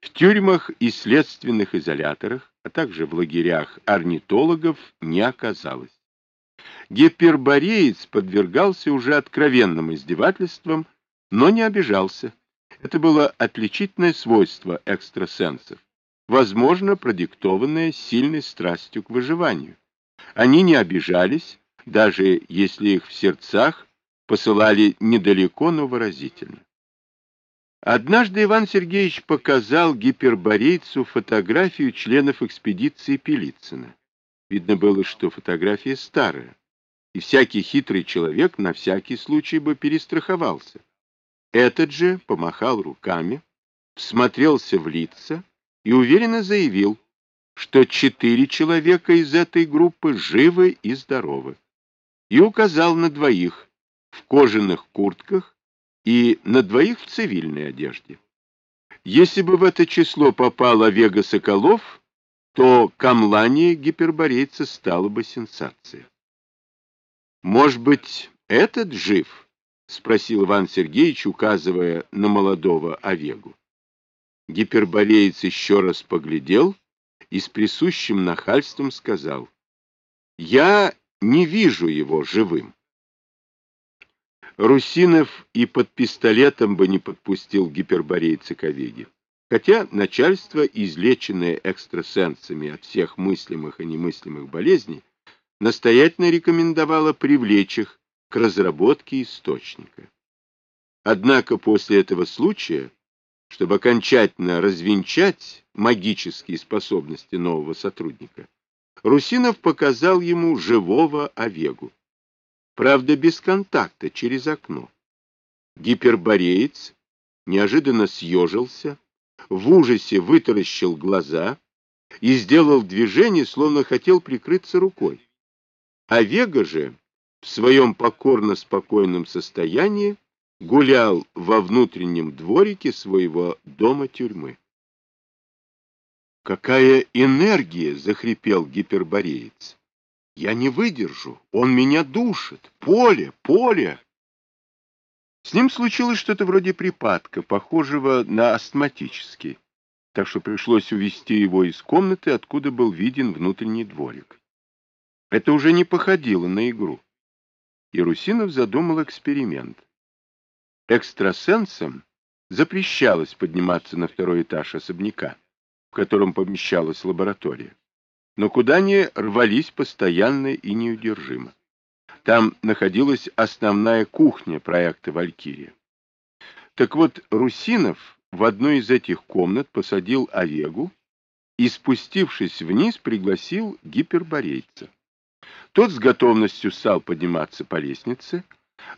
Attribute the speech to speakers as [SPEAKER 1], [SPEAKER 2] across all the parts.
[SPEAKER 1] В тюрьмах и следственных изоляторах, а также в лагерях орнитологов не оказалось. Гипербореец подвергался уже откровенным издевательствам, но не обижался. Это было отличительное свойство экстрасенсов, возможно, продиктованное сильной страстью к выживанию. Они не обижались, даже если их в сердцах посылали недалеко, но выразительно. Однажды Иван Сергеевич показал гиперборейцу фотографию членов экспедиции Пелицына. Видно было, что фотография старая, и всякий хитрый человек на всякий случай бы перестраховался. Этот же помахал руками, всмотрелся в лица и уверенно заявил, что четыре человека из этой группы живы и здоровы, и указал на двоих в кожаных куртках и на двоих в цивильной одежде. Если бы в это число попал Овега Соколов, то камлание гиперборейца стало бы сенсацией. Может быть, этот жив? — спросил Иван Сергеевич, указывая на молодого Овегу. Гипербореец еще раз поглядел и с присущим нахальством сказал, «Я не вижу его живым». Русинов и под пистолетом бы не подпустил гиперборейца к Овеге. Хотя начальство, излеченное экстрасенсами от всех мыслимых и немыслимых болезней, настоятельно рекомендовало привлечь их к разработке источника. Однако после этого случая, чтобы окончательно развенчать магические способности нового сотрудника, Русинов показал ему живого Овегу. Правда, без контакта, через окно. Гипербореец неожиданно съежился, в ужасе вытаращил глаза и сделал движение, словно хотел прикрыться рукой. А Вега же в своем покорно-спокойном состоянии гулял во внутреннем дворике своего дома-тюрьмы. «Какая энергия!» — захрипел гипербореец. «Я не выдержу! Он меня душит! Поле! Поле!» С ним случилось что-то вроде припадка, похожего на астматический, так что пришлось увести его из комнаты, откуда был виден внутренний дворик. Это уже не походило на игру. И Русинов задумал эксперимент. Экстрасенсам запрещалось подниматься на второй этаж особняка, в котором помещалась лаборатория. Но куда они рвались постоянно и неудержимо. Там находилась основная кухня проекта «Валькирия». Так вот, Русинов в одну из этих комнат посадил Овегу и, спустившись вниз, пригласил гиперборейца. Тот с готовностью стал подниматься по лестнице,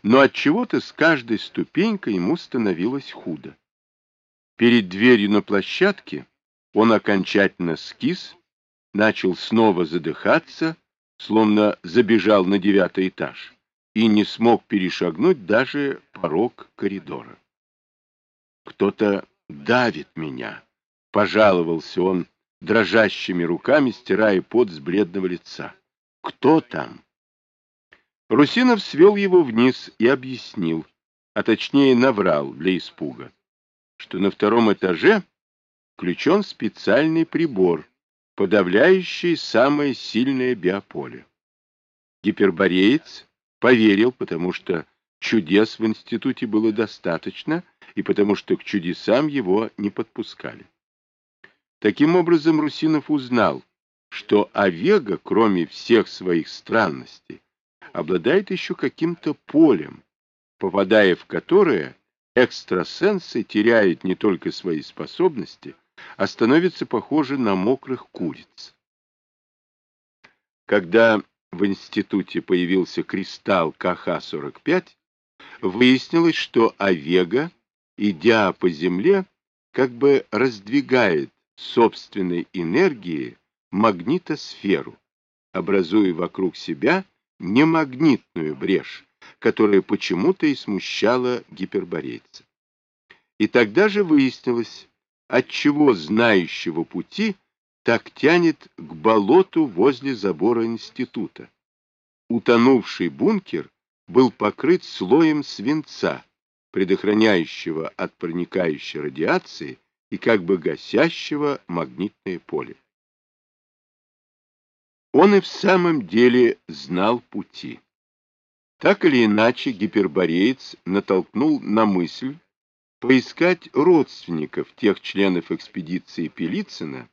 [SPEAKER 1] но от чего-то с каждой ступенькой ему становилось худо. Перед дверью на площадке он окончательно скис, начал снова задыхаться, словно забежал на девятый этаж, и не смог перешагнуть даже порог коридора. «Кто-то давит меня», — пожаловался он, дрожащими руками стирая пот с бледного лица. Кто там? Русинов свел его вниз и объяснил, а точнее наврал для испуга, что на втором этаже включен специальный прибор, подавляющий самое сильное биополе. Гипербореец поверил, потому что чудес в институте было достаточно и потому что к чудесам его не подпускали. Таким образом, Русинов узнал, что Овега, кроме всех своих странностей, обладает еще каким-то полем, попадая в которое экстрасенсы теряют не только свои способности, а становятся похожи на мокрых куриц. Когда в институте появился кристалл КХ-45, выяснилось, что Овега, идя по Земле, как бы раздвигает собственной энергией магнитосферу, образуя вокруг себя немагнитную брешь, которая почему-то и смущала гиперборейца. И тогда же выяснилось, отчего знающего пути так тянет к болоту возле забора института. Утонувший бункер был покрыт слоем свинца, предохраняющего от проникающей радиации и как бы гасящего магнитное поле. Он и в самом деле знал пути. Так или иначе гипербореец натолкнул на мысль поискать родственников тех членов экспедиции Пелицына,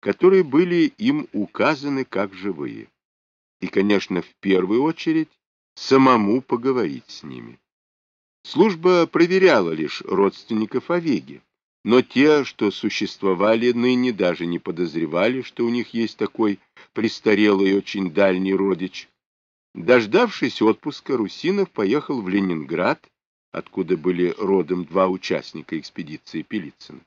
[SPEAKER 1] которые были им указаны как живые. И, конечно, в первую очередь самому поговорить с ними. Служба проверяла лишь родственников Овеги, но те, что существовали ныне, даже не подозревали, что у них есть такой престарелый и очень дальний родич. Дождавшись отпуска, Русинов поехал в Ленинград, откуда были родом два участника экспедиции Пелицына.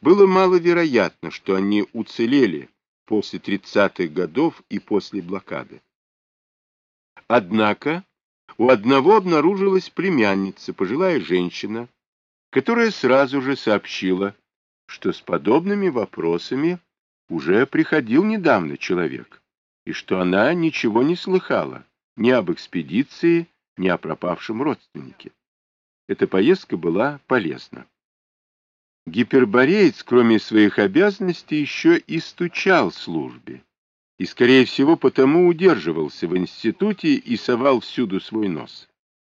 [SPEAKER 1] Было маловероятно, что они уцелели после 30-х годов и после блокады. Однако у одного обнаружилась племянница, пожилая женщина, которая сразу же сообщила, что с подобными вопросами уже приходил недавно человек, и что она ничего не слыхала ни об экспедиции, ни о пропавшем родственнике. Эта поездка была полезна. Гипербореец, кроме своих обязанностей, еще и стучал службе, и, скорее всего, потому удерживался в институте и совал всюду свой нос.